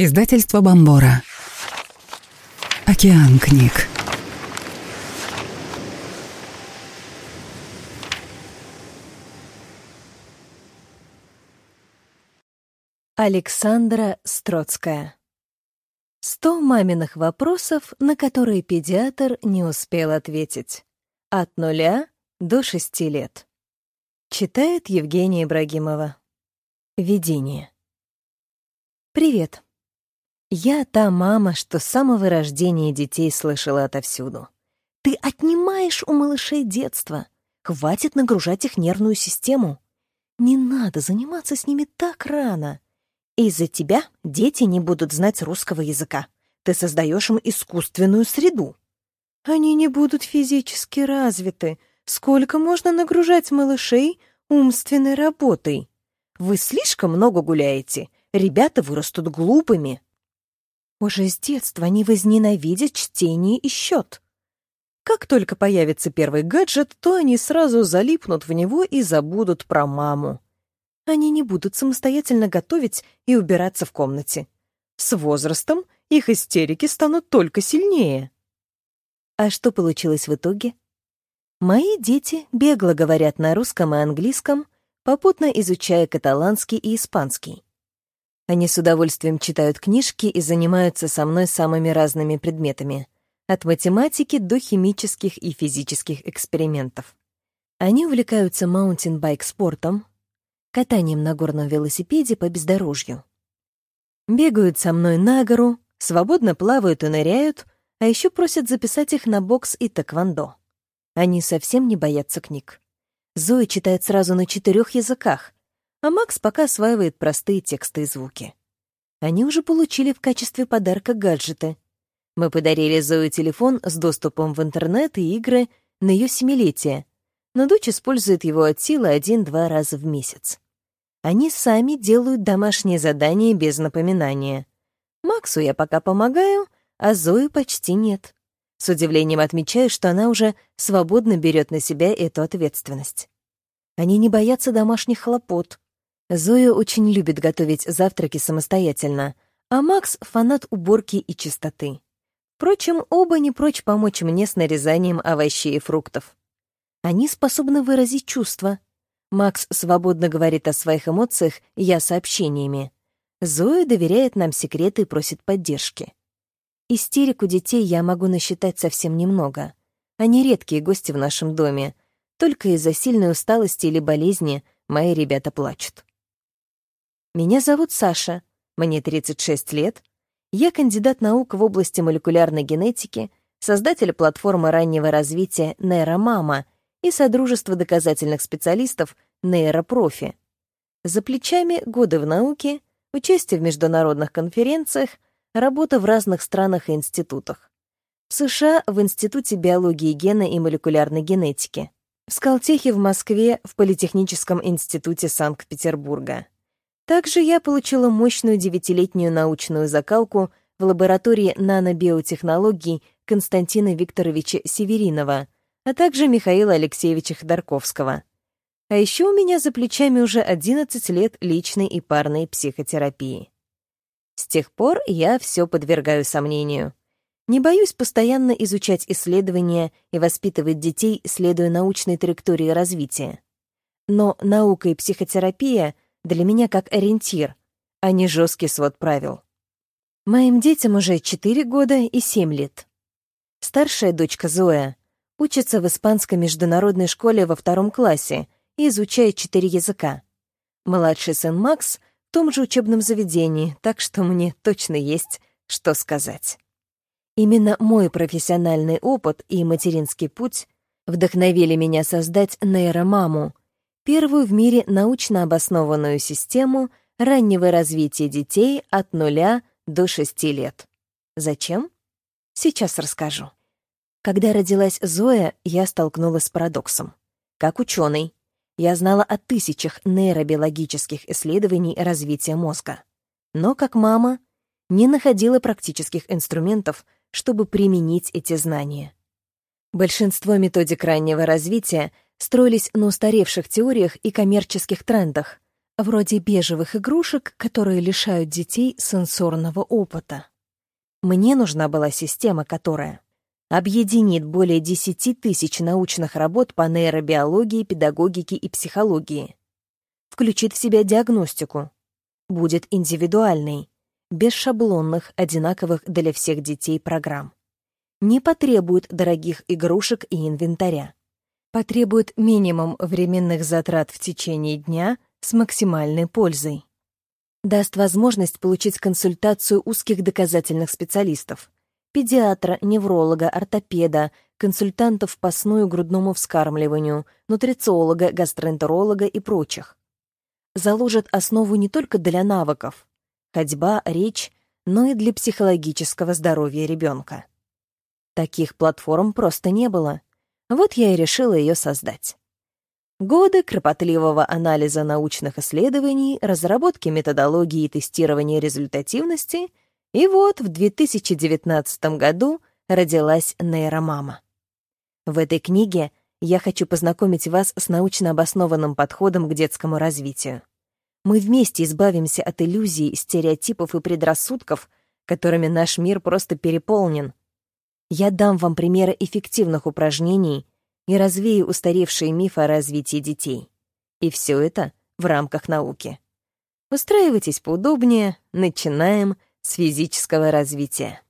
Издательство Бомбора. Океан книг. Александра Строцкая. Сто маминых вопросов, на которые педиатр не успел ответить. От нуля до шести лет. Читает Евгения Ибрагимова. Видение. Привет. Я та мама, что с самого рождения детей слышала отовсюду. Ты отнимаешь у малышей детство. Хватит нагружать их нервную систему. Не надо заниматься с ними так рано. Из-за тебя дети не будут знать русского языка. Ты создаешь им искусственную среду. Они не будут физически развиты. Сколько можно нагружать малышей умственной работой? Вы слишком много гуляете. Ребята вырастут глупыми. Уже с детства они возненавидят чтение и счет. Как только появится первый гаджет, то они сразу залипнут в него и забудут про маму. Они не будут самостоятельно готовить и убираться в комнате. С возрастом их истерики станут только сильнее. А что получилось в итоге? Мои дети бегло говорят на русском и английском, попутно изучая каталанский и испанский. Они с удовольствием читают книжки и занимаются со мной самыми разными предметами, от математики до химических и физических экспериментов. Они увлекаются маунтинбайк-спортом, катанием на горном велосипеде по бездорожью. Бегают со мной на гору, свободно плавают и ныряют, а еще просят записать их на бокс и тэквондо. Они совсем не боятся книг. Зоя читает сразу на четырех языках, а Макс пока осваивает простые тексты и звуки. Они уже получили в качестве подарка гаджеты. Мы подарили Зое телефон с доступом в интернет и игры на ее семилетие, но дочь использует его от силы один-два раза в месяц. Они сами делают домашние задания без напоминания. Максу я пока помогаю, а Зою почти нет. С удивлением отмечаю, что она уже свободно берет на себя эту ответственность. Они не боятся домашних хлопот, Зоя очень любит готовить завтраки самостоятельно, а Макс — фанат уборки и чистоты. Впрочем, оба не прочь помочь мне с нарезанием овощей и фруктов. Они способны выразить чувства. Макс свободно говорит о своих эмоциях, я — сообщениями. Зоя доверяет нам секреты и просит поддержки. Истерику детей я могу насчитать совсем немного. Они редкие гости в нашем доме. Только из-за сильной усталости или болезни мои ребята плачут. Меня зовут Саша, мне 36 лет. Я кандидат наук в области молекулярной генетики, создатель платформы раннего развития «Нейромама» и Содружества доказательных специалистов «Нейропрофи». За плечами годы в науке, участие в международных конференциях, работа в разных странах и институтах. В США в Институте биологии гена и молекулярной генетики. В Скалтехе в Москве в Политехническом институте Санкт-Петербурга. Также я получила мощную девятилетнюю научную закалку в лаборатории нанобиотехнологий Константина Викторовича Северинова, а также Михаила Алексеевича Ходорковского. А еще у меня за плечами уже 11 лет личной и парной психотерапии. С тех пор я все подвергаю сомнению. Не боюсь постоянно изучать исследования и воспитывать детей, следуя научной траектории развития. Но наука и психотерапия — для меня как ориентир, а не жесткий свод правил. Моим детям уже 4 года и 7 лет. Старшая дочка Зоя учится в испанской международной школе во втором классе и изучает четыре языка. Младший сын Макс в том же учебном заведении, так что мне точно есть что сказать. Именно мой профессиональный опыт и материнский путь вдохновили меня создать нейромаму, первую в мире научно обоснованную систему раннего развития детей от нуля до шести лет. Зачем? Сейчас расскажу. Когда родилась Зоя, я столкнулась с парадоксом. Как ученый, я знала о тысячах нейробиологических исследований развития мозга. Но как мама не находила практических инструментов, чтобы применить эти знания. Большинство методик раннего развития — строились на устаревших теориях и коммерческих трендах, вроде бежевых игрушек, которые лишают детей сенсорного опыта. Мне нужна была система, которая объединит более 10 тысяч научных работ по нейробиологии, педагогике и психологии, включит в себя диагностику, будет индивидуальной, без шаблонных, одинаковых для всех детей программ. Не потребует дорогих игрушек и инвентаря. Потребует минимум временных затрат в течение дня с максимальной пользой. Даст возможность получить консультацию узких доказательных специалистов, педиатра, невролога, ортопеда, консультантов по сну и грудному вскармливанию, нутрициолога, гастроэнтеролога и прочих. Заложит основу не только для навыков, ходьба, речь, но и для психологического здоровья ребенка. Таких платформ просто не было. Вот я и решила ее создать. Годы кропотливого анализа научных исследований, разработки методологии и тестирования результативности, и вот в 2019 году родилась нейромама. В этой книге я хочу познакомить вас с научно обоснованным подходом к детскому развитию. Мы вместе избавимся от иллюзий, стереотипов и предрассудков, которыми наш мир просто переполнен. Я дам вам примеры эффективных упражнений и развею устаревшие мифы о развитии детей. И все это в рамках науки. Устраивайтесь поудобнее, начинаем с физического развития.